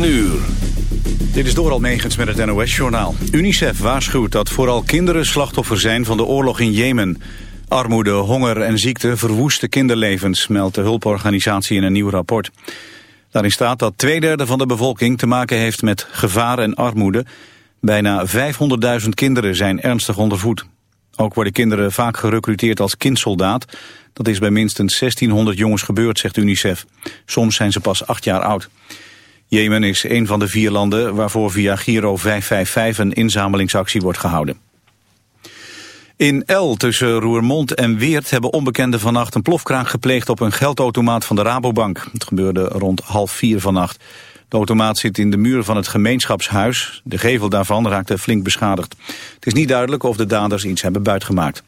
9 uur. Dit is dooral Megens met het NOS-journaal. UNICEF waarschuwt dat vooral kinderen slachtoffer zijn van de oorlog in Jemen. Armoede, honger en ziekte verwoesten kinderlevens, meldt de hulporganisatie in een nieuw rapport. Daarin staat dat twee derde van de bevolking te maken heeft met gevaar en armoede. Bijna 500.000 kinderen zijn ernstig ondervoed. Ook worden kinderen vaak gerecruiteerd als kindsoldaat. Dat is bij minstens 1600 jongens gebeurd, zegt UNICEF. Soms zijn ze pas acht jaar oud. Jemen is een van de vier landen waarvoor via Giro 555 een inzamelingsactie wordt gehouden. In El tussen Roermond en Weert hebben onbekenden vannacht een plofkraak gepleegd op een geldautomaat van de Rabobank. Het gebeurde rond half vier vannacht. De automaat zit in de muur van het gemeenschapshuis. De gevel daarvan raakte flink beschadigd. Het is niet duidelijk of de daders iets hebben buitgemaakt.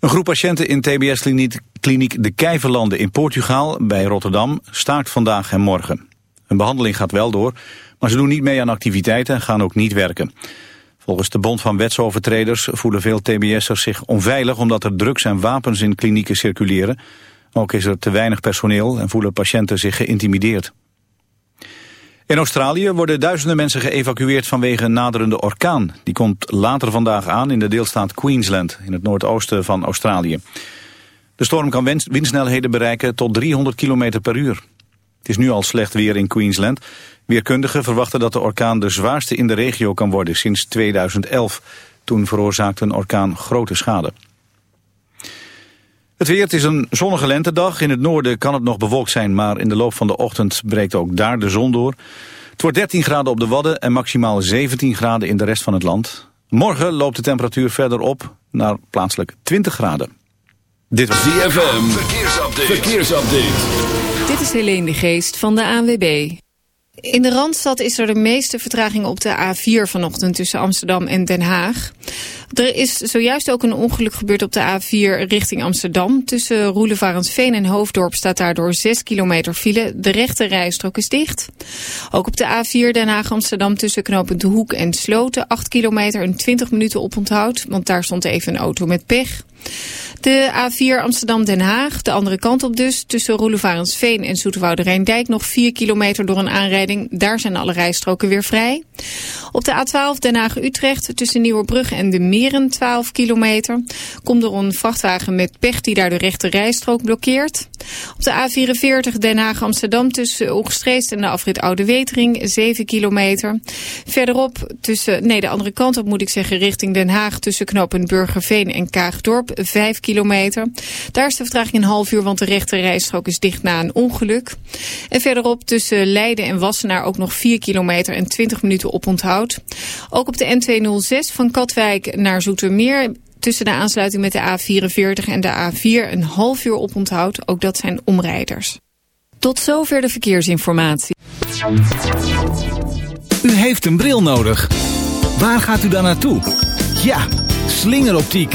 Een groep patiënten in TBS-kliniek De Kijverlanden in Portugal bij Rotterdam staakt vandaag en morgen. Een behandeling gaat wel door, maar ze doen niet mee aan activiteiten en gaan ook niet werken. Volgens de Bond van Wetsovertreders voelen veel TBS'ers zich onveilig omdat er drugs en wapens in klinieken circuleren. Ook is er te weinig personeel en voelen patiënten zich geïntimideerd. In Australië worden duizenden mensen geëvacueerd vanwege een naderende orkaan. Die komt later vandaag aan in de deelstaat Queensland, in het noordoosten van Australië. De storm kan windsnelheden bereiken tot 300 km per uur. Het is nu al slecht weer in Queensland. Weerkundigen verwachten dat de orkaan de zwaarste in de regio kan worden sinds 2011. Toen veroorzaakte een orkaan grote schade. Het weer, is een zonnige lentedag. In het noorden kan het nog bewolkt zijn, maar in de loop van de ochtend breekt ook daar de zon door. Het wordt 13 graden op de Wadden en maximaal 17 graden in de rest van het land. Morgen loopt de temperatuur verder op naar plaatselijk 20 graden. Dit was DFM. Verkeersupdate. Verkeersupdate. Dit is Helene de Geest van de ANWB. In de Randstad is er de meeste vertraging op de A4 vanochtend tussen Amsterdam en Den Haag. Er is zojuist ook een ongeluk gebeurd op de A4 richting Amsterdam. Tussen Roelevarensveen en Hoofddorp staat daardoor 6 kilometer file. De rechte rijstrook is dicht. Ook op de A4 Den Haag-Amsterdam tussen knooppunt De Hoek en Sloten 8 kilometer en 20 minuten op onthoud. Want daar stond even een auto met pech. De A4 Amsterdam-Den Haag, de andere kant op dus, tussen Roelevarensveen en Zoeterwoude Rijndijk nog 4 kilometer door een aanrijding. Daar zijn alle rijstroken weer vrij. Op de A12 Den Haag-Utrecht tussen Nieuwerbrug en de Meren 12 kilometer. Komt er een vrachtwagen met pech die daar de rechte rijstrook blokkeert. Op de A44 Den Haag-Amsterdam tussen Oegstreest en de afrit Oude Wetering 7 kilometer. Verderop tussen, nee de andere kant op moet ik zeggen, richting Den Haag tussen knooppunt Burgerveen en Kaagdorp 5 kilometer. Daar is de vertraging een half uur, want de rechte rijstrook is dicht na een ongeluk. En verderop tussen Leiden en Wassenaar ook nog 4 kilometer en 20 minuten op onthoud. Ook op de N206 van Katwijk naar Zoetermeer tussen de aansluiting met de A44 en de A4 een half uur op onthoud. Ook dat zijn omrijders. Tot zover de verkeersinformatie. U heeft een bril nodig. Waar gaat u dan naartoe? Ja, slingeroptiek.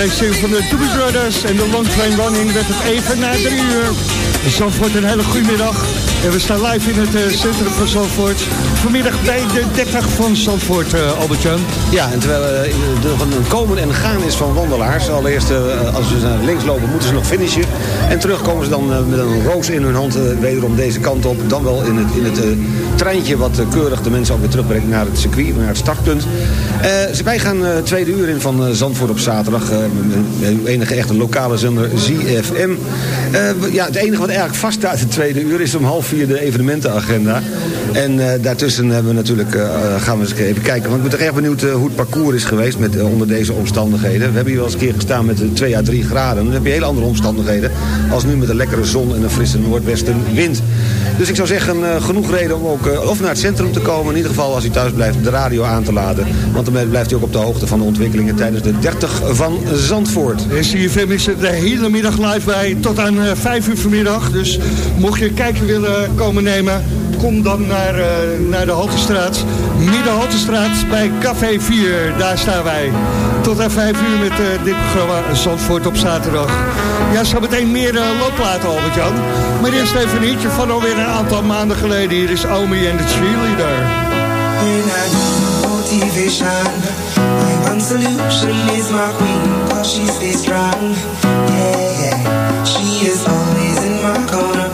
Deze van de Doobie Brothers en de Long Train Running werd het even na drie uur. Zandvoort, een hele goede middag. En we staan live in het uh, centrum van Zandvoort. Vanmiddag bij de 30 van Zandvoort, uh, Albert-Jan. Ja, en terwijl er een komen en gaan is van wandelaars. Allereerst, als ze naar links lopen, moeten ze nog finishen. En terug komen ze dan met een roos in hun hand wederom deze kant op. Dan wel in het, in het treintje wat keurig de mensen ook weer terugbrengt naar het circuit, naar het startpunt. Wij gaan tweede uur in van Zandvoort op zaterdag. enige echte lokale zender ZFM. ja, het enige wat eigenlijk vaststaat het tweede uur is om half vier de evenementenagenda. En uh, daartussen hebben we natuurlijk, uh, gaan we eens even kijken. Want ik ben toch erg benieuwd hoe het parcours is geweest met, onder deze omstandigheden. We hebben hier wel eens een keer gestaan met 2 à 3 graden. Dan heb je hele andere omstandigheden als nu met een lekkere zon en een frisse noordwestenwind. Dus ik zou zeggen, genoeg reden om ook of naar het centrum te komen. In ieder geval als u thuis blijft de radio aan te laden. Want dan blijft u ook op de hoogte van de ontwikkelingen tijdens de 30 van Zandvoort. En CFM is er de hele middag live bij tot aan 5 uur vanmiddag. Dus mocht je een kijkje willen komen nemen kom dan naar, uh, naar de Haltestraat. Midden Haltestraat bij Café 4. Daar staan wij. Tot aan 5 uur met uh, dit programma Zandvoort op zaterdag. Ja, zo meteen meer uh, loopplaten, Albert-Jan. Maar eerst even een hitje van alweer een aantal maanden geleden. Hier is Omi en de cheerleader. motivation My one solution is my queen Cause she stays strong Yeah, yeah She is always in my corner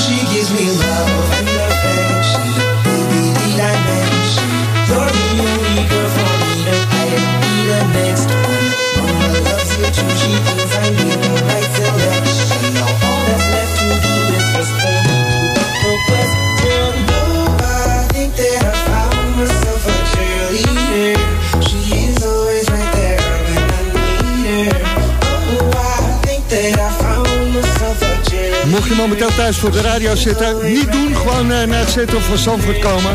she gives me love. Je momenteel thuis voor de radio zitten, niet doen. Gewoon eh, naar het centrum van Zandvoort komen.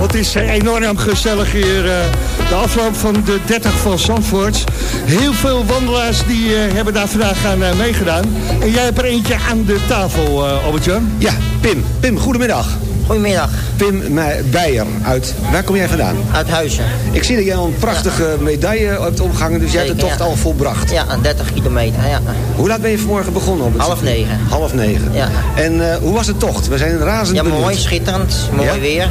Het is eh, enorm gezellig hier. eh, de afloop van de 30 van Zandvoort. Heel veel wandelaars die hebben daar vandaag aan meegedaan. En jij hebt er eentje aan de tafel, Albert-Jan. Ja, Pim. Pim, goedemiddag. Goedemiddag, Pim Beijer uit... Waar kom jij vandaan? uit Huizen. Ik zie dat jij al een prachtige medaille hebt omgehangen, dus jij hebt de tocht ja. al volbracht. Ja, 30 kilometer. Ja. Hoe laat ben je vanmorgen begonnen? Op het Half negen. Half negen. Ja. En eh, hoe was de tocht? We zijn razend ja, benieuwd. mooi, schitterend. Mooi Ja? weer.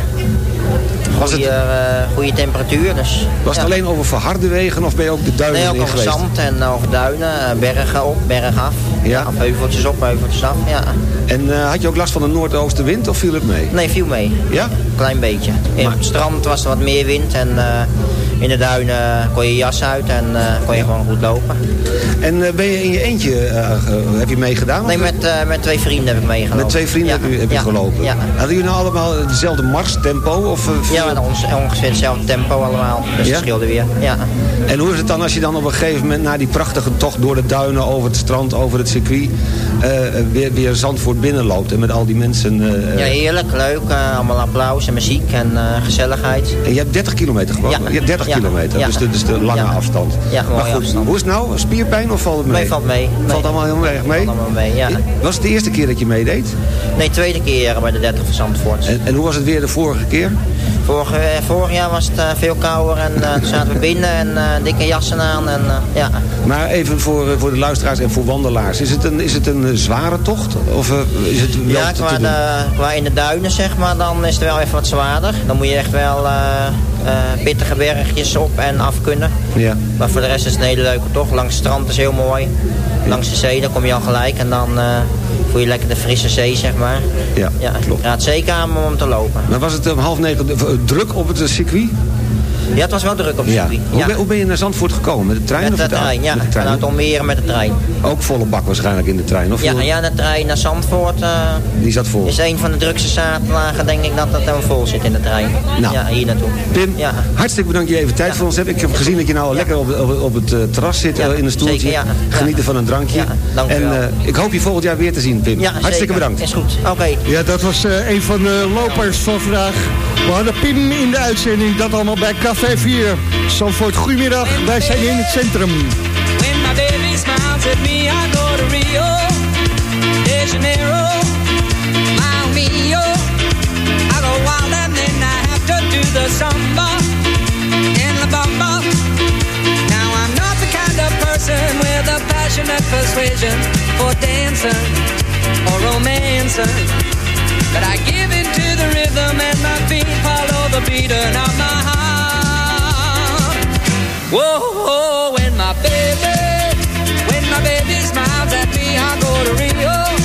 Was het- Goeie, eh, goede temperatuur. Dus, Was het alleen over verharde wegen of ben je ook de duinen Nee, ook in over zand en over duinen, eh, bergen op, bergen af. Ja. Of heuveltjes op, heuveltjes af. Ja. En eh, had je ook last van de noordoostenwind of viel het mee? Nee, viel mee. Ja? Klein beetje. In Maar- het strand was er wat meer wind en eh, in de duinen kon je jas uit en eh, kon je gewoon goed lopen. En eh, ben je in je eentje, eh, ge- heb je meegedaan? Nee, met, eh, met twee vrienden heb ik meegelopen. Met twee vrienden Ja. heb je, heb je Ja. gelopen? Ja. Hadden jullie nou allemaal dezelfde marstempo? Of, eh, Ja, met ons, ongeveer hetzelfde tempo allemaal. Dus het scheelde weer. Ja. En hoe is het dan als je dan op een gegeven moment... na die prachtige tocht door de duinen, over het strand, over het circuit... eh, weer, weer Zandvoort binnenloopt en met al die mensen... eh, ja, heerlijk, leuk. eh, allemaal applaus en muziek en eh, gezelligheid. en je hebt 30 kilometer gewoon. Ja. Je hebt 30 Ja. kilometer, Ja. dus, de, dus de lange afstand. Ja, maar goed, afstand. hoe is het nou? Spierpijn of valt het mee? Nee, valt mee. Valt Nee. allemaal heel erg mee? Valt allemaal mee, ja. Was het de eerste keer dat je meedeed? Nee, tweede keer bij de 30 van Zandvoort. En, en hoe was het weer de vorige keer? Vorige, eh, vorig jaar was het eh, veel kouder en eh, toen zaten we binnen en dikke jassen aan. En, ja. Maar even voor, voor de luisteraars en voor wandelaars. Is het een, is het een zware tocht? Of is het wel Ja, qua, de, qua in de duinen zeg maar, dan is het wel even wat zwaarder. Dan moet je echt wel pittige bergjes op en af kunnen. Ja. Maar voor de rest is het een hele leuke tocht. Langs het strand is heel mooi. Langs de zee, dan kom je al gelijk en dan eh, voel je lekker de frisse zee, zeg maar. Ja, Ja, klopt. ik raad zeker aan om te lopen. Maar was het om half negen eh, druk op het eh, circuit? Ja, het was wel druk op het Ja. circuit. Hoe, ben, hoe ben je naar Zandvoort gekomen? Met de trein Met of de met de trein, ja. Met de trein. Vanuit Almere met de trein. Ook volle bak waarschijnlijk in de trein. Of Ja, ja, de trein naar Zandvoort eh, Die zat vol. is een van de drukste zaterdagen, denk ik, dat het helemaal vol zit in de trein. Nou. Ja, hier naartoe. Pim, Ja. hartstikke bedankt dat je even tijd voor ons hebt. Ik heb gezien dat je nou al lekker op, op, op het eh, terras zit, Ja, eh, in een stoeltje. zeker, ja. Ja. Genieten van een drankje. Ja, dank en wel. eh, ik hoop je volgend jaar weer te zien, Pim. Ja, hartstikke zeker. bedankt. Is goed. Oké. Ja, dat was eh, een van de lopers van vandaag. We hadden Pim in de uitzending, dat allemaal bij Café 4. Zandvoort, goedemiddag, wij zijn in het centrum. When my baby smiles at me, I go to Rio de Janeiro, Mile Mio. I go wild and then I have to do the samba in La Bamba. Now I'm not the kind of person with a passionate persuasion for dancing or romancing. But I give in to the rhythm and my feet follow the beating of my heart. Whoa, whoa, when my baby, when my baby smiles at me, I go to Rio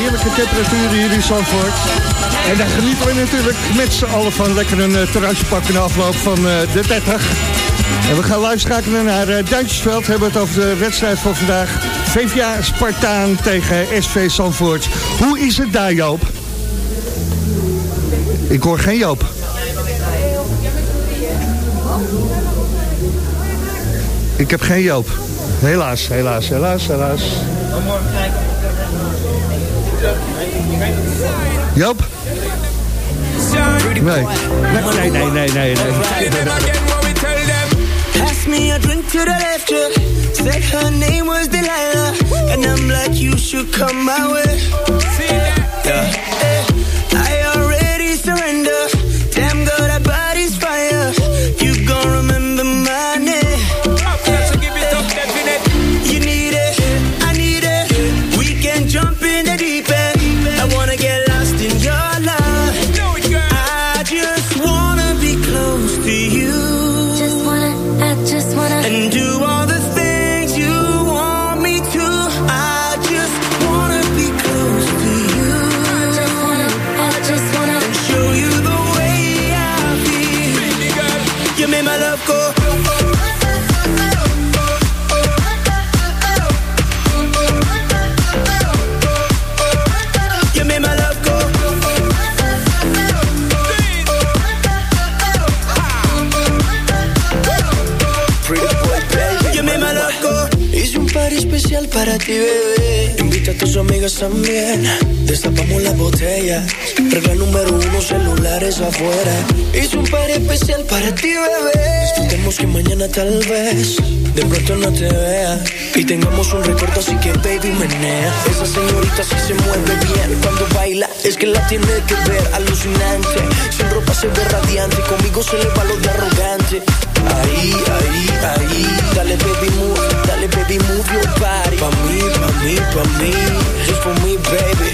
heerlijke temperaturen hier in Zandvoort. En daar genieten we natuurlijk met z'n allen van lekker een uh, terrasje pakken na afloop van eh, de 30. En we gaan live naar uh, Duitsersveld. We hebben het over de wedstrijd van vandaag. VVA Spartaan tegen SV Zandvoort. Hoe is het daar, Joop? Ik hoor geen Joop. Ik heb geen Joop. Helaas, helaas, helaas, helaas. Joop? Nee. Nee, nee, nee, nee, nee. Pass me a drink to the left. Said her name was Delilah. And I'm like, you should come my way. Yeah. Hey, afuera. Hice un party especial para ti, bebé. Disfrutemos que mañana tal vez de pronto no te vea. Y tengamos un recuerdo, así que baby menea. Esa señorita sí se mueve bien. Cuando baila, es que la tiene que ver. Alucinante. Sin ropa se ve radiante. Conmigo se le va lo de arrogante. Ahí, ahí, ahí. Dale baby move, dale baby move your body. Pa' mí, pa' mí, pa' mí. Just for me, baby.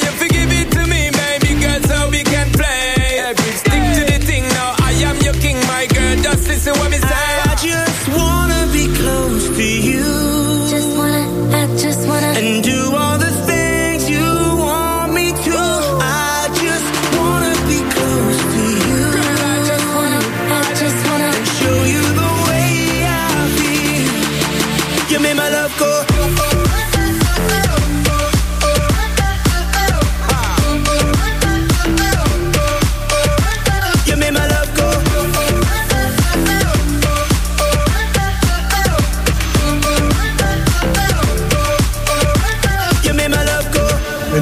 you king, my girl. Just listen what me say.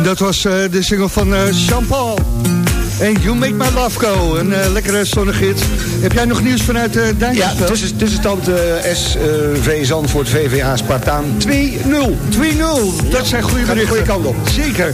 Dat was eh, de single van eh Jean-Paul. En You Make My Love Go, een eh, lekkere zonnige hit. Heb jij nog nieuws vanuit uh, Ja, Duitsland? tussen, tussenstand eh, SV Zandvoort VVA Spartaan 2-0. 2-0, dat zijn goede de berichten. goede kant op. Zeker.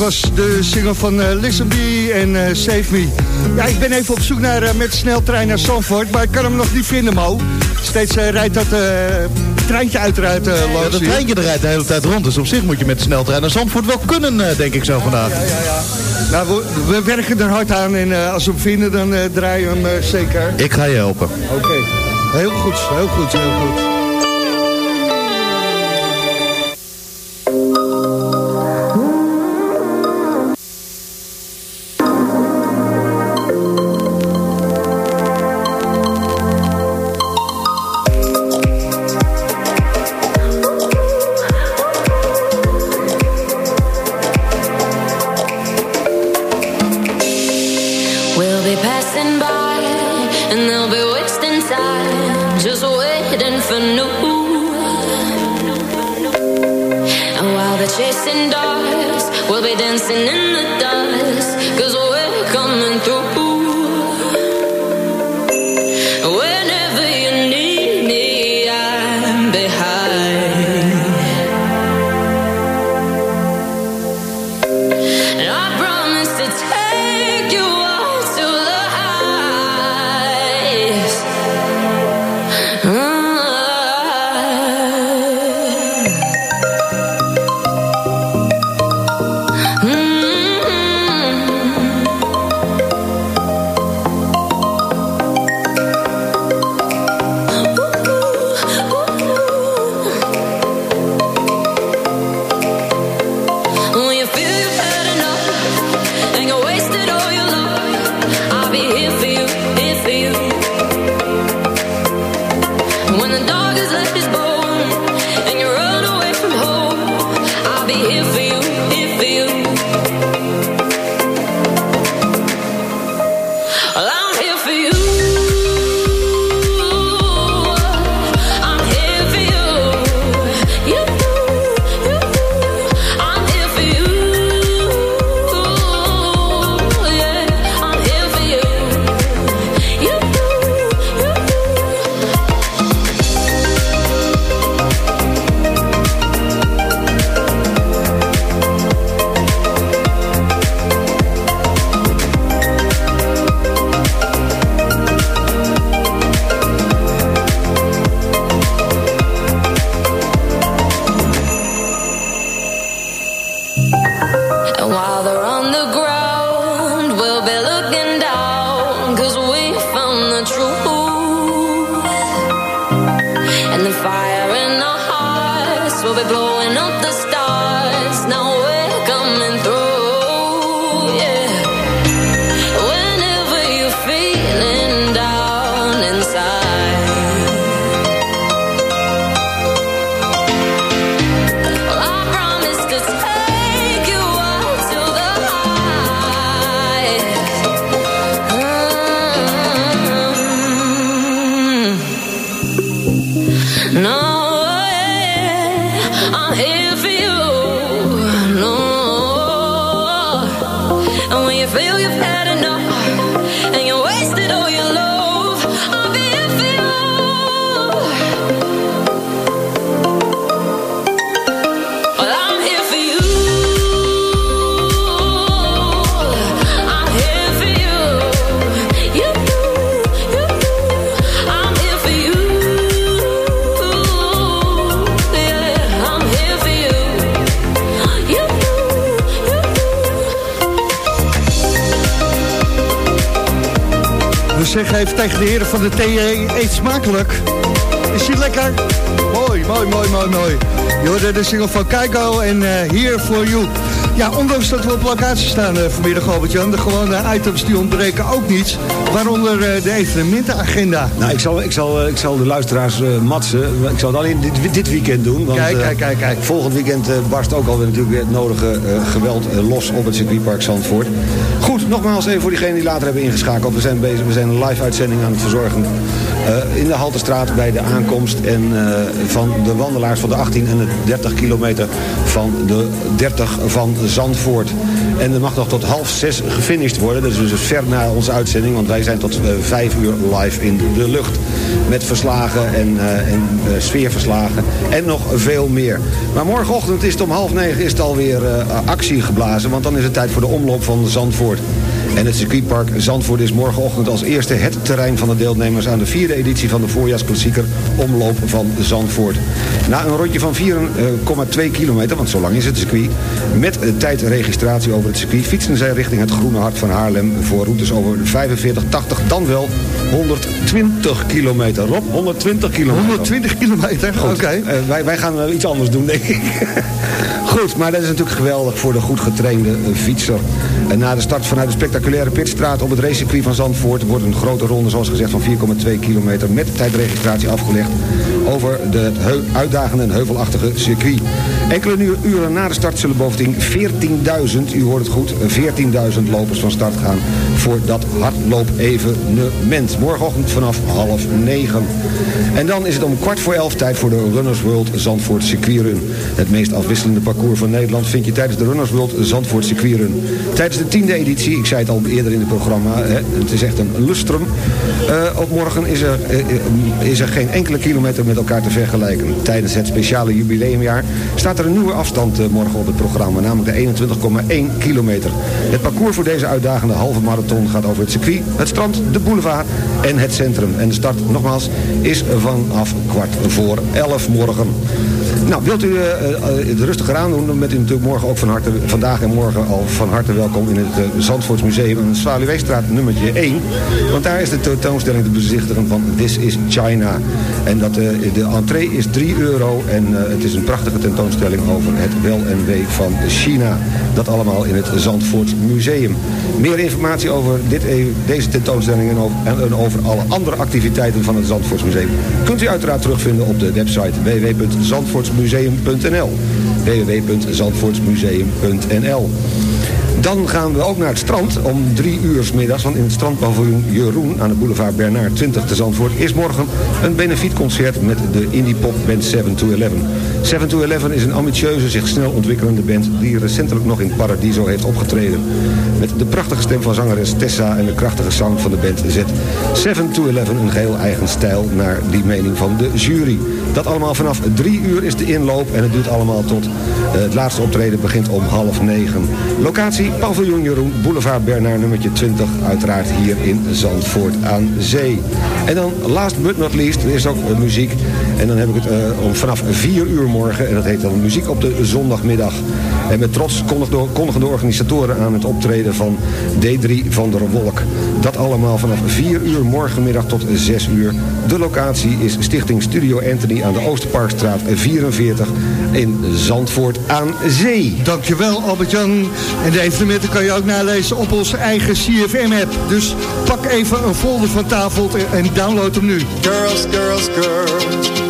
was de single van uh, Listen en eh, Save Me. Ja, ik ben even op zoek naar uh, met sneltrein naar Zandvoort, maar ik kan hem nog niet vinden, Mo. Steeds rijdt dat treintje uiteraard uh, dat treintje rijdt de hele tijd rond, dus op zich moet je met de sneltrein naar Zandvoort wel kunnen, denk ik zo vandaag. Ja, ja, ja. Nou, we, werken er hard aan en als we hem vinden, dan draaien we hem zeker. Ik ga je helpen. Oké, heel goed, heel goed, heel goed. blowing up the stars. Even tegen de heren van de TE, eet smakelijk. Is die lekker? Mooi, mooi, mooi, mooi, mooi. Je hoorde de single van Keiko en eh, Here For You. Ja, ondanks dat we op locatie staan uh, vanmiddag, Albert-Jan... de gewone items die ontbreken ook niet. Waaronder eh, de evenementenagenda. Nou, ik zal, ik zal, ik zal de luisteraars uh, matsen. Ik zal het alleen dit, dit weekend doen. Want, kijk, kijk, kijk, kijk. Volgend weekend barst ook alweer natuurlijk weer het nodige geweld los op het circuitpark Zandvoort. Nogmaals even voor diegenen die later hebben ingeschakeld. We zijn bezig, we zijn een live uitzending aan het verzorgen. in de Haltestraat bij de aankomst en, van de wandelaars van de 18 en de 30 kilometer van de 30 van Zandvoort. En er mag nog tot half zes gefinished worden. Dat is dus ver na onze uitzending, want wij zijn tot uh, vijf uur live in de lucht. Met verslagen en, en uh, sfeerverslagen en nog veel meer. Maar morgenochtend is het om half negen is het alweer actie geblazen, want dan is het tijd voor de omloop van Zandvoort. En het circuitpark Zandvoort is morgenochtend als eerste het terrein van de deelnemers aan de vierde editie van de voorjaarsklassieker Omloop van Zandvoort. Na een rondje van 4,2 kilometer, want zo lang is het circuit, met tijdregistratie over het circuit fietsen zij richting het groene hart van Haarlem voor routes over 45, 80, dan wel 120 kilometer. Rob, 120 kilometer. 120 kilometer, oké. Okay. Uh, wij, wij gaan uh, iets anders doen, denk ik. Goed, maar dat is natuurlijk geweldig voor de goed getrainde uh, fietser. En na de start vanuit de spectaculaire pitstraat op het racecircuit van Zandvoort... wordt een grote ronde, zoals gezegd, van 4,2 kilometer... met tijdregistratie afgelegd over de uitdagende en heuvelachtige circuit. Enkele uren na de start zullen bovendien 14.000, u hoort het goed... 14.000 lopers van start gaan voor dat hardloop-evenement. Morgenochtend vanaf half negen. En dan is het om kwart voor elf tijd voor de Runners World Zandvoort Circuitrun. Het meest afwisselende parcours van Nederland vind je tijdens de Runners World Zandvoort Circuitrun. Tijdens de tiende editie, ik zei het al eerder in het programma, het is echt een lustrum. Uh, op morgen is er, uh, is er geen enkele kilometer met elkaar te vergelijken. Tijdens het speciale jubileumjaar staat er een nieuwe afstand uh, morgen op het programma, namelijk de 21,1 kilometer. Het parcours voor deze uitdagende halve marathon gaat over het circuit, het strand, de boulevard en het centrum. En de start, nogmaals, is vanaf kwart voor elf morgen. Nou, wilt u uh, het rustiger aandoen, dan bent u natuurlijk morgen ook van harte, vandaag en morgen al van harte welkom in het uh, Zandvoortsmuseum aan de Zwaluweestraat nummertje 1. Want daar is de tentoonstelling te bezichtigen van This is China. En dat, de entree is 3 euro en het is een prachtige tentoonstelling over het wel en wee van China. Dat allemaal in het Zandvoortsmuseum. Meer informatie over dit, deze tentoonstelling en over, en over alle andere activiteiten van het Zandvoortsmuseum kunt u uiteraard terugvinden op de website www.zandvoortsmuseum.nl www.zandvoortsmuseum.nl dan gaan we ook naar het strand om drie uur s middags. Want in het strandpaviljoen Jeroen aan de boulevard Bernard 20 te Zandvoort... is morgen een benefietconcert met de indie pop band 7 to 11. 7 to 11 is een ambitieuze, zich snel ontwikkelende band... die recentelijk nog in Paradiso heeft opgetreden. Met de prachtige stem van zangeres Tessa en de krachtige sound van de band zet 7 to 11 een geheel eigen stijl naar die mening van de jury. Dat allemaal vanaf drie uur is de inloop en het duurt allemaal tot uh, het laatste optreden begint om half negen. Locatie Paviljoen Jeroen, Boulevard Bernard nummertje 20, uiteraard hier in Zandvoort aan Zee. En dan last but not least, er is ook uh, muziek. En dan heb ik het uh, om vanaf 4 uur morgen en dat heet dan muziek op de zondagmiddag. En met trots kondigen de organisatoren aan het optreden van D3 van der Wolk. Dat allemaal vanaf 4 uur morgenmiddag tot 6 uur. De locatie is Stichting Studio Anthony aan de Oosterparkstraat 44 in Zandvoort aan Zee. Dankjewel Albert-Jan. En de evenementen kan je ook nalezen op onze eigen CFM-app. Dus pak even een folder van tafel en download hem nu. Girls, girls, girls.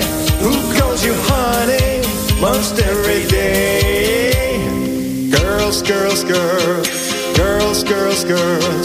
Girls,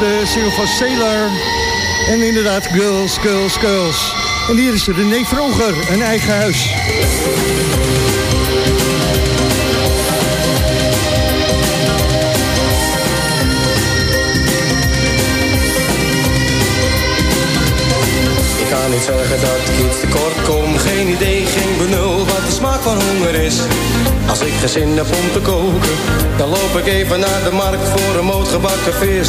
de single Sailor. En inderdaad, girls, girls, girls. En hier is René Vroger, een eigen huis. Ik ga niet zeggen dat ik iets tekort kom Geen idee, geen benul wat de smaak van honger is Als ik geen zin heb om te koken Dan loop ik even naar de markt voor een moot gebakken vis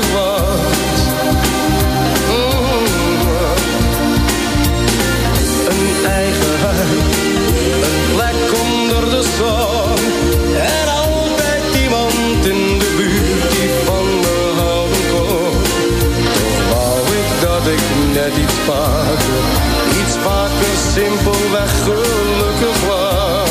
net iets vaker, iets vaker simpelweg gelukkig was.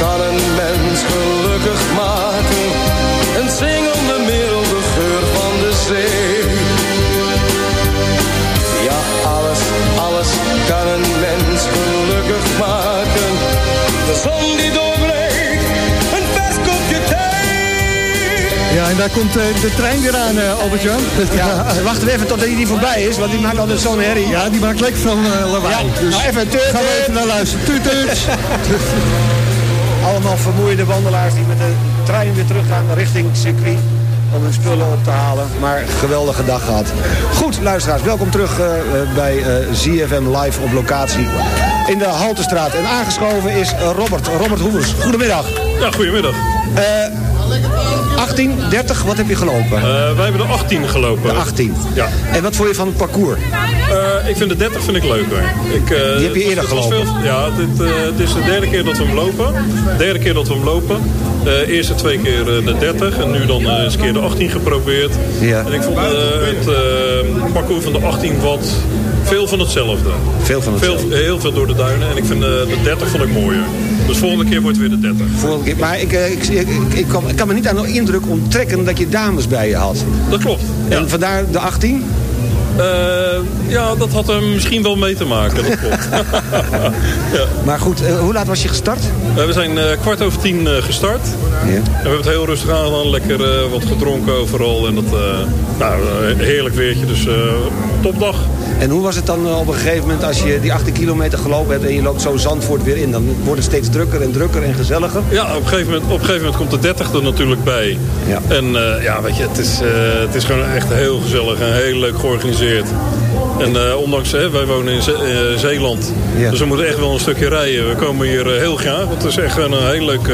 kan een mens gelukkig maken. Een zingende milde geur van de zee. Ja, alles, alles kan een mens gelukkig maken. De zon die doorbreekt, een vers kopje thee. Ja, en daar komt eh, de trein weer aan, eh, Albert-Jan. Ja, wachten we even tot hij die voorbij is, want die maakt altijd zo'n herrie. Ja, die maakt lekker van eh, lawaai. Ja, dus nou even, tuut, gaan we even naar luisteren. Tuut. Allemaal vermoeide wandelaars die met de trein weer teruggaan richting circuit om hun spullen op te halen. Maar geweldige dag gehad. Goed, luisteraars, welkom terug eh, eh, bij eh, ZFM Live op locatie in de Haltestraat. En aangeschoven is Robert, Robert Hoevers. Goedemiddag. Ja, goedemiddag. Eh 18, 30, wat heb je gelopen? Eh, wij hebben de 18 gelopen. De 18. Ja. En wat vond je van het parcours? Eh, ik vind de 30 vind ik leuker. Ik, eh, Die heb je eerder gelopen? veel- ja, dit, eh, het is de derde keer dat we hem lopen. De derde keer dat we hem lopen. Eerste twee keer de 30 en nu dan eens een keer de 18 geprobeerd. Ja. En ik vond het parcours van de 18 wat veel van hetzelfde. Veel van Veel, heel veel door de duinen en ik vind de 30 vond ik mooier. Dus volgende keer wordt het weer de 30. Volgende keer. Maar ik, ik, ik, ik, kan, ik kan me niet aan de indruk onttrekken dat je dames bij je had. Dat klopt. En vandaar de 18? Eh, ja, dat had er misschien wel mee te maken, dat klopt. ja. Maar goed, eh, hoe laat was je gestart? Eh, we zijn kwart over tien gestart. Ja. En we hebben het heel rustig aangedaan. Lekker eh, wat gedronken overal. En dat, nou, heerlijk weertje. Dus topdag. En hoe was het dan eh, op een gegeven moment als je die 18 kilometer gelopen hebt... en je loopt zo Zandvoort weer in? Dan wordt het steeds drukker en drukker en gezelliger. Ja, op een gegeven moment, op een gegeven moment komt de 30 er natuurlijk bij. Ja. En eh, ja, weet je, het is, eh, het is gewoon echt heel gezellig en heel leuk georganiseerd. En eh, ondanks, hè, wij wonen in Ze- eh, Zeeland, Ja. dus we moeten echt wel een stukje rijden. We komen hier eh, heel graag, want het is echt een heel leuk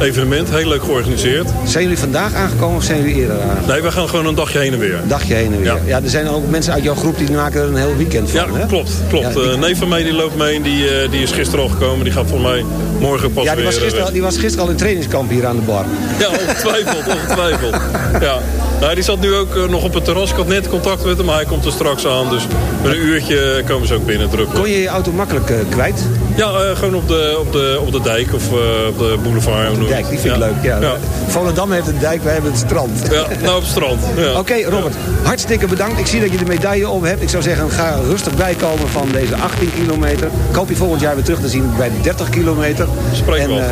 evenement, heel leuk georganiseerd. Zijn jullie vandaag aangekomen of zijn jullie eerder aangekomen? Nee, we gaan gewoon een dagje heen en weer. Een dagje heen en weer. Ja. er zijn ook mensen uit jouw groep die maken er een heel weekend van. Ja, hè? klopt. klopt. Die- een neef van mij die loopt mee die, die is gisteren al gekomen. Die gaat voor mij morgen pas Ja, die was, gisteren, die was gisteren al in trainingskamp hier aan de bar. Ja, ongetwijfeld, ongetwijfeld. Ja. Nou, die zat nu ook eh, nog op het terras. Ik had net contact met hem, maar hij komt er straks aan. Dus met een uurtje komen ze ook binnen drukken. Kon je je auto makkelijk eh, kwijt? Ja, eh, gewoon op de, op, de, op de dijk of eh, op de boulevard. noem je Dijk, het? die vind ik Ja. leuk. Ja. Ja. Volendam heeft een dijk, wij hebben het strand. Ja, nou op het strand. Ja. Oké, Robert, hartstikke bedankt. Ik zie dat je de medaille op hebt. Ik zou zeggen, ga rustig bijkomen van deze 18 kilometer. Ik hoop je volgend jaar weer terug te zien bij de 30 kilometer. Spreek en wel. eh,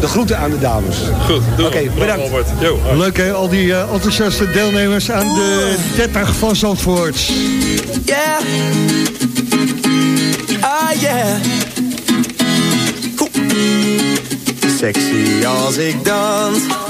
de groeten aan de dames. Goed, doe Oké, Bedankt. Jo, hoi. Leuk hè, al die eh, enthousiaste deelnemers aan de 30 van Zandvoort. Yeah. Ah, yeah. Cool. Sexy als ik dans.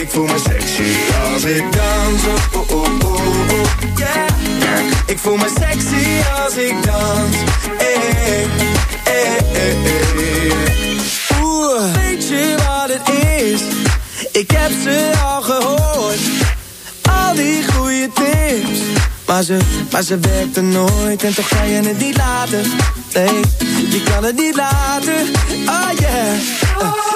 Ik voel me sexy als ik dans. Oh, oh, oh, oh, yeah. Ik voel me sexy als ik dans. Hey, hey, hey. Oeh, weet je wat het is? Ik heb ze al gehoord al die goede tips. Maar ze, maar ze werkte nooit en toch kan je het niet laten. Nee, je kan het niet laten. Oh yeah, uh,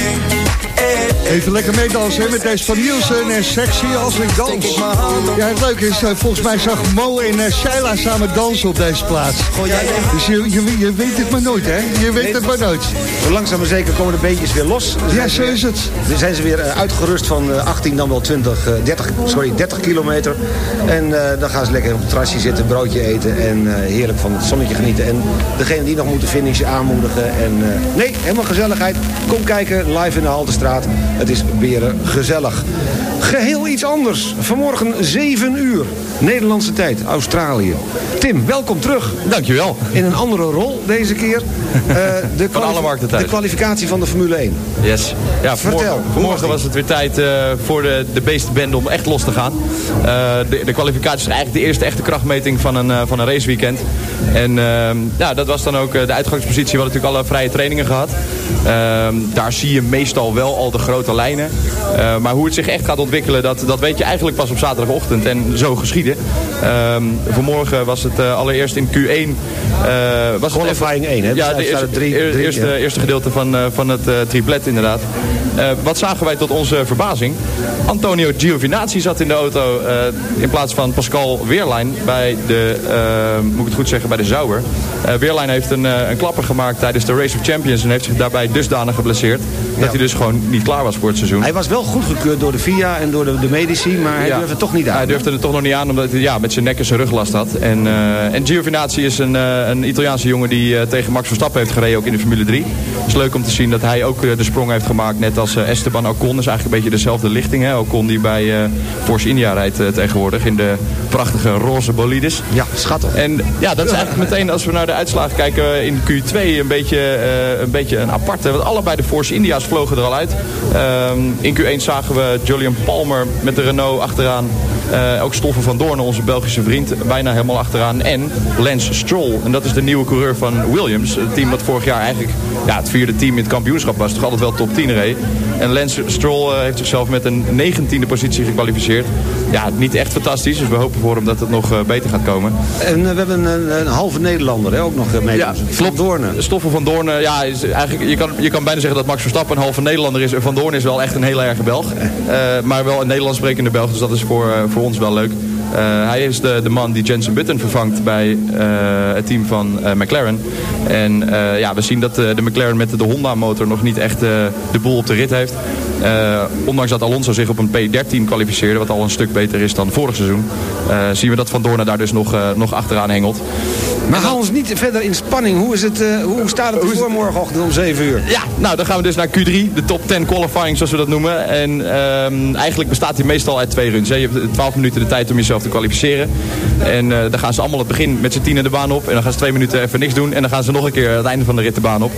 Even lekker meedansen met deze van Nielsen en sexy als ik dans. Ja, het leuke is, eh, volgens mij zag Mo en eh, Sheila samen dansen op deze plaats. Dus je, je, je weet het maar nooit, hè? Je weet het maar nooit. Langzaam maar zeker komen de beentjes weer los. Ja, zo is het. Dan zijn ze weer eh, uitgerust van eh, 18, dan wel 20, eh, 30, sorry, 30 kilometer. En dan gaan ze lekker op het terrasje zitten, broodje eten en heerlijk van het zonnetje genieten. En degene die nog moeten finishen aanmoedigen. En, eh, nee, helemaal gezelligheid. Kom kijken, live in de Haltestraat. Het is beren gezellig. Geheel iets anders. Vanmorgen 7 uur. Nederlandse tijd, Australië. Tim, welkom terug. Dankjewel. In een andere rol deze keer. Eh, de, Van alle markten thuis. de kwalificatie van de Formule 1. Yes. Ja, Vertel, vanmorgen, was het weer tijd eh, voor de, de beestenbende om echt los te gaan. Eh, de, de kwalificatie is eigenlijk de eerste echte krachtmeting van een, van een raceweekend. En ehm, ja, dat was dan ook de uitgangspositie. We hadden natuurlijk alle vrije trainingen gehad. Ehm, daar zie je meestal wel al de grote lijnen. Maar hoe het zich echt gaat ontwikkelen, dat, dat weet je eigenlijk pas op zaterdagochtend. En zo geschieden. Ehm, vanmorgen was het eh, allereerst in Q1. eh, was het Qualifying 1, hè? Dus Ja, het eerste, ja. eerste gedeelte van, eh, van het triplet inderdaad. Eh, wat zagen wij tot onze verbazing? Antonio Giovinazzi zat in de auto eh, in plaats van Pascal Weerlijn bij de, eh, moet ik het goed zeggen, bij de Zauber. Eh Weerlijn heeft een, een klapper gemaakt tijdens de Race of Champions en heeft zich daarbij dusdanig geblesseerd dat hij dus gewoon niet klaar was voor het seizoen. Hij was wel goedgekeurd door de FIA en door de, de medici, maar hij Ja. durfde het toch niet aan. Hij durfde het toch nog niet aan omdat hij ja, met zijn nek en zijn rug last had. En, en Giovinazzi is een, een Italiaanse jongen die tegen Max Verstappen heeft gereden, ook in de Formule 3. Het is leuk om te zien dat hij ook eh, de sprong heeft gemaakt, net als eh, Esteban Ocon. Dat is eigenlijk een beetje dezelfde lichting. Hè? Ocon die bij eh, Force India rijdt tegenwoordig in de prachtige roze bolides. Ja, schattig. En ja, dat is eigenlijk meteen als we naar de uitslagen kijken in Q2 een beetje, een, beetje een aparte. Want allebei de Force India's vlogen er al uit. Ehm, in Q1 zagen we Julian Palmer met de Renault achteraan. Eh, ook Stoffen van Doorn, onze Belgische vriend, bijna helemaal achteraan. En Lance Stroll. En dat is de nieuwe coureur van Williams. Het team dat vorig jaar eigenlijk ja, het vierde team in het kampioenschap was. Toch altijd wel top 10 reed. En Lance Stroll eh, heeft zichzelf met een 19e positie gekwalificeerd. Ja, niet echt fantastisch. Dus we hopen voor hem dat het nog eh, beter gaat komen. En we hebben een, een halve Nederlander hè, ook nog mee. Ja, Van Doornen. Stoffen van Doorn, eh, ja, is eigenlijk, je, kan, je kan bijna zeggen dat Max Verstappen een halve Nederlander is. En Van Doorn is wel echt een hele erge Belg. Maar wel een Nederlands sprekende Belg, dus dat is voor, voor ons wel leuk. Eh, hij is de, de man die Jensen Button vervangt bij eh, het team van eh, McLaren. En ja, we zien dat de, McLaren met de Honda motor nog niet echt de boel op de rit heeft. Ondanks dat Alonso zich op een P13 kwalificeerde, wat al een stuk beter is dan vorig seizoen, zien we dat Van Doorn daar dus nog, eh, nog achteraan hengelt. Maar hou ons niet verder in spanning. Hoe, is het, eh, hoe staat het voor morgenochtend om 7 uur? Ja, nou dan gaan we dus naar Q3, de top 10 qualifying zoals we dat noemen. En ehm, eigenlijk bestaat die meestal uit twee runs. Hè. Je hebt 12 minuten de tijd om jezelf te kwalificeren. En eh, dan gaan ze allemaal het begin met z'n tienen de baan op. En dan gaan ze twee minuten even niks doen. En dan gaan ze nog een keer het einde van de rit de baan op.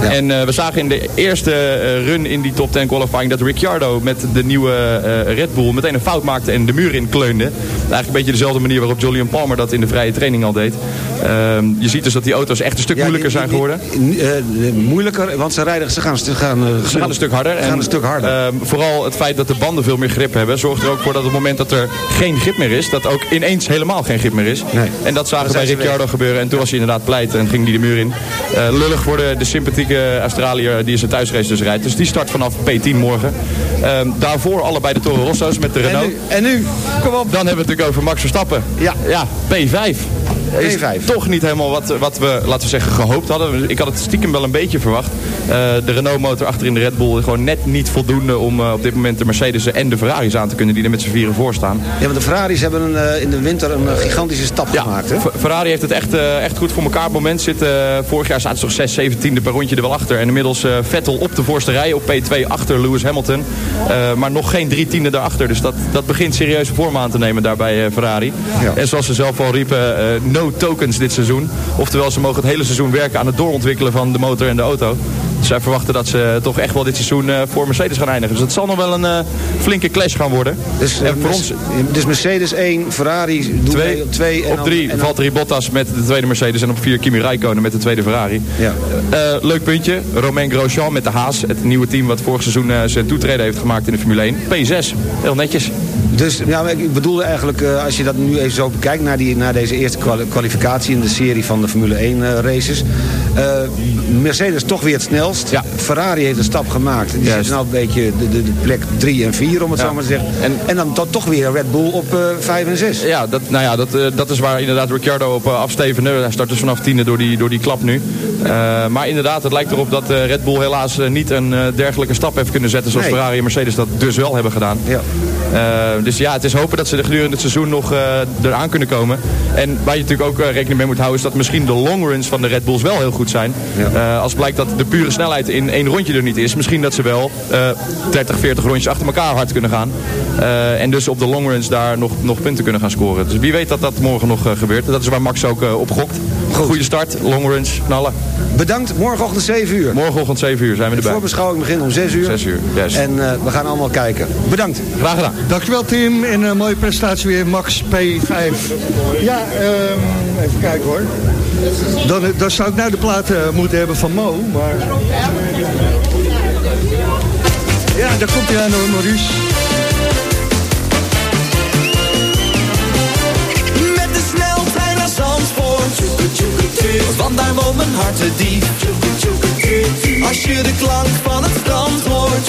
En eh, we zagen in de eerste run in die top 10 qualifying dat Ricciardo met de nieuwe Red Bull meteen een fout maakte en de muur in kleunde. Eigenlijk een beetje dezelfde manier waarop Julian Palmer dat in de vrije training al deed. Ehm, je ziet dus dat die auto's echt een stuk moeilijker zijn geworden. Eh, moeilijker, want ze, rijden, ze gaan, ze gaan, eh, Ze gaan een stuk harder. Gaan En, een stuk harder. ehm, vooral het feit dat de banden veel meer grip hebben... zorgt er ook voor dat op het moment dat er geen grip meer is... dat ook ineens helemaal geen grip meer is. En dat zagen we bij Ricciardo gebeuren. En toen was hij inderdaad pleit en ging hij de muur in. Eh, lullig voor de, de sympathieke Australiër die zijn thuisrace dus rijdt. Dus die start vanaf P10 morgen. Ehm, daarvoor allebei de Toro Rosso's met de Renault. En nu? Kom op. Dan hebben we het natuurlijk over Max Verstappen. Ja. Ja, P5. Is P5. toch niet helemaal wat, wat we, laten we zeggen, gehoopt hadden. Ik had het stiekem wel een beetje verwacht. Eh, de Renault-motor achterin de Red Bull is gewoon net niet voldoende om eh, op dit moment de Mercedes en de Ferraris aan te kunnen die er met z'n vieren voor staan. Ja, want de Ferraris hebben een, eh, in de winter een gigantische stap gemaakt. Hè? Ferrari heeft het echt, echt goed voor elkaar. Op het moment zit, vorig jaar zaten ze toch 6, 7 tiende per rondje er wel achter. En inmiddels Vettel op de voorste rij op P2 achter Lewis Hamilton. Maar nog geen drie tienden daarachter. Dus dat, dat begint serieuze vorm aan te nemen daar bij eh, Ferrari. En zoals ze zelf al riepen, no tokens dit seizoen. Oftewel, ze mogen het hele seizoen werken aan het doorontwikkelen van de motor en de auto. Dus zij verwachten dat ze toch echt wel dit seizoen eh, voor Mercedes gaan eindigen. Dus het zal nog wel een eh, flinke clash gaan worden. Dus, en voor ons dus Mercedes 1, Ferrari doet mee op 2 en op dan- drie en dan- Valtteri Bottas met de tweede Mercedes en op vier Kimi Räikkönen met de tweede Ferrari. Ja. Eh, leuk puntje. Romain Grosjean met de Haas. Het nieuwe team wat vorig seizoen eh, zijn toetreden heeft gemaakt in de Formule 1. P6. Heel netjes. Dus ja, ik bedoelde eigenlijk, eh, als je dat nu even zo bekijkt... naar, die, naar deze eerste kwali- kwalificatie in de serie van de Formule 1 eh, races... eh, Mercedes toch weer het snelst. Ferrari heeft een stap gemaakt. Die zit nou een beetje de, de, de plek 3 en 4, om het zo maar te zeggen. En, dan to- toch weer Red Bull op eh 5 en 6. Ja, dat, nou ja, dat, eh, dat is waar inderdaad Ricciardo op afstevende. Hij start dus vanaf tiende door die, door die klap nu. Uh, maar inderdaad, het lijkt erop dat uh, Red Bull helaas uh, niet een dergelijke stap heeft kunnen zetten... zoals Nee. Ferrari en Mercedes dat dus wel hebben gedaan. Ja. Dus ja, het is hopen dat ze er gedurende het seizoen nog eraan kunnen komen. En waar je natuurlijk ook rekening mee moet houden... is dat misschien de longruns van de Red Bulls wel heel goed zijn. Uh, als blijkt dat de pure snelheid in één rondje er niet is... misschien dat ze wel uh, 30, 40 rondjes achter elkaar hard kunnen gaan. En dus op de longruns daar nog, nog punten kunnen gaan scoren. Dus wie weet dat dat morgen nog gebeurt. Dat is waar Max ook op gokt. Goede start, longruns, knallen. Bedankt, morgenochtend 7 uur. Morgenochtend 7 uur zijn we erbij. De voorbeschouwing begint om 6 uur. 6 uur, yes. En uh, we gaan allemaal kijken. Bedankt. Graag gedaan. Dankjewel Tim. En een mooie prestatie weer, Max P5. Ja, um, even kijken hoor. Dan, dan zou ik nou de plaat uh, moeten hebben van Mo, maar... Ja, daar komt hij aan hoor, Maurice. Met de sneltrein naar Zandvoort. Want daar woont mijn hart te diep. Als je de klank van het strand hoort.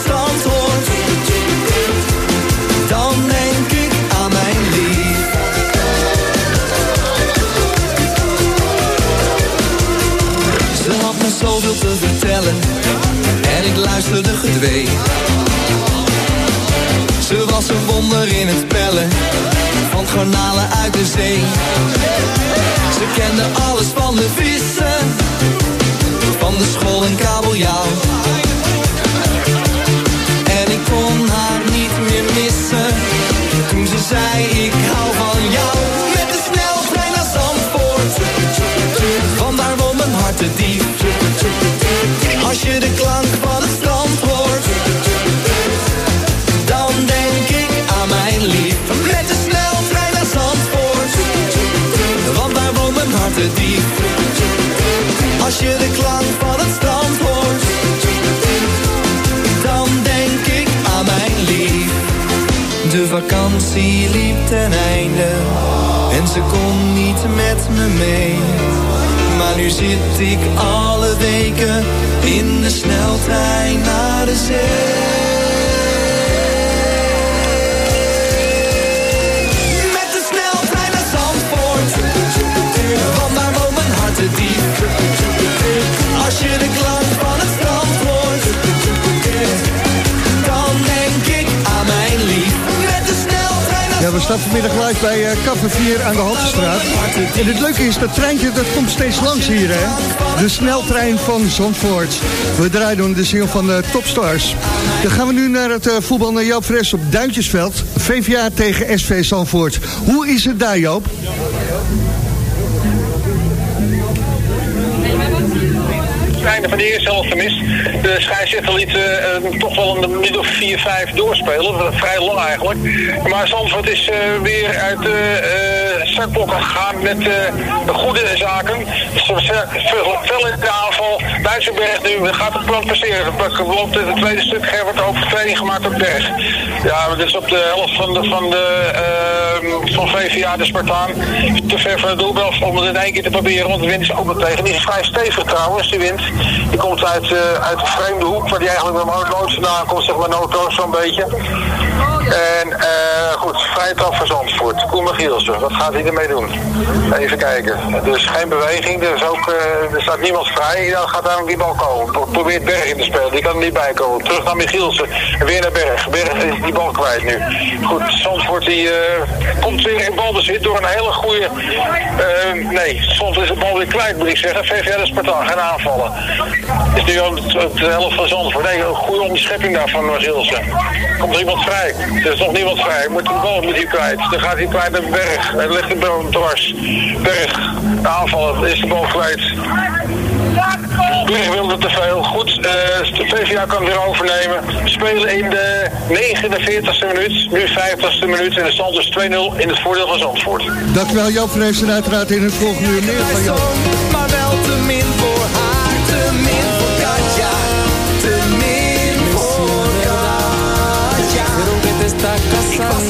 En ik luisterde gedwee. Ze was een wonder in het pellen. Van garnalen uit de zee. Ze kende alles van de vissen. Van de school en kabeljauw. Vakantie liep ten einde. En ze kon niet met me mee. Maar nu zit ik alle weken in de sneltrein naar de zee. Want daar woont mijn hart te diep. Als je de we staan vanmiddag live bij eh, Café 4 aan de Haltestraat. En het leuke is, dat treintje dat komt steeds langs hier, hè. De sneltrein van Zandvoort. We draaien de single van de Topstars. Dan gaan we nu naar het eh, voetbal naar Joop Fres op Duintjesveld. VVA tegen SV Zandvoort. Hoe is het daar, Joop? Einde van de eerste helft gemist. De scheidsrechter liet eh, toch wel een minuut of 4, 5 doorspelen. Vrij lang eigenlijk. Maar Zandvoort is eh, weer uit de uh, zakblokken gegaan met de goede zaken. Zijn veel in de aanval. Duitsenberg nu gaat het plan passeren. Het loopt in het tweede stuk. Gerbert overtreding gemaakt op Berg. Ja, dat is op de helft van de, van de van VVA de Spartaan. Te ver van de doelbel om het in één keer te proberen. Want de wind is ook nog tegen. Die is vrij stevig trouwens, die wind. Die komt uit, uh, uit de vreemde hoek, waar die eigenlijk met nooit vandaan komt, zeg maar noodloos zo'n beetje. En uh, trap voor Zandvoort. Koen Gielsen, wat gaat hij ermee doen? Even kijken. Dus geen beweging, er, is ook, uh, er staat niemand vrij. Dan gaat daar die bal komen. Probeert Berg in te spelen, die kan er niet bij komen. Terug naar Michielsen en weer naar Berg. Berg is die bal kwijt nu. Goed, Zandvoort die uh, komt weer in balbezit door een hele goede... nee, soms is de bal weer kwijt moet ik zeggen. VVL Spartaan gaan aanvallen. Is nu aan het, het helft van Zandvoort. Een goede onderschepping daar van Michielsen. Komt er iemand vrij? Er is nog niemand vrij. Moet de bal hij kwijt. Dan gaat hij kwijt naar Berg. Hij ligt de bal dwars. Berg, de aanval is de bal kwijt. Berg wilde te veel. Goed, uh, de PvdA kan weer overnemen. We spelen in de 49e minuut. Nu 50e minuut. En de stand is 2-0 in het voordeel van Zandvoort. Dankjewel Joop Vrees en uiteraard in het volgende uur meer van jou. Maar wel te min voor haar, te min voor Katja, te min voor Katja. Ik was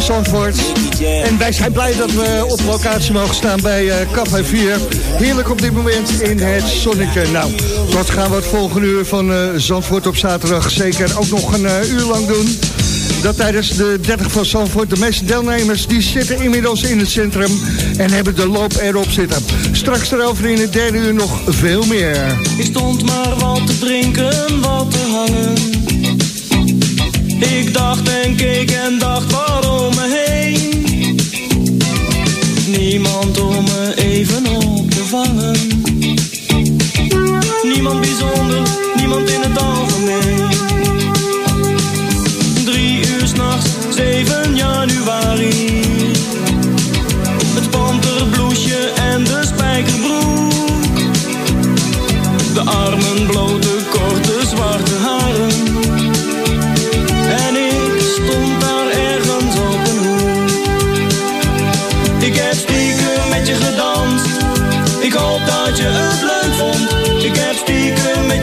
In Zandvoort. En wij zijn blij dat we op locatie mogen staan bij uh, Café 4. Heerlijk op dit moment in het zonnetje. Nou, dat gaan we het volgende uur van uh, Zandvoort op zaterdag zeker ook nog een uh, uur lang doen. Dat tijdens de 30 van Zandvoort, de meeste deelnemers... die zitten inmiddels in het centrum en hebben de loop erop zitten. Straks erover in het derde uur nog veel meer. Ik stond maar wat te drinken, wat te hangen. Ik dacht en keek en dacht waarom me heen. Niemand om me even op te vangen. Niemand bijzonder, niemand in het algemeen. Drie uur s'nachts, 7 januari.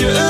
je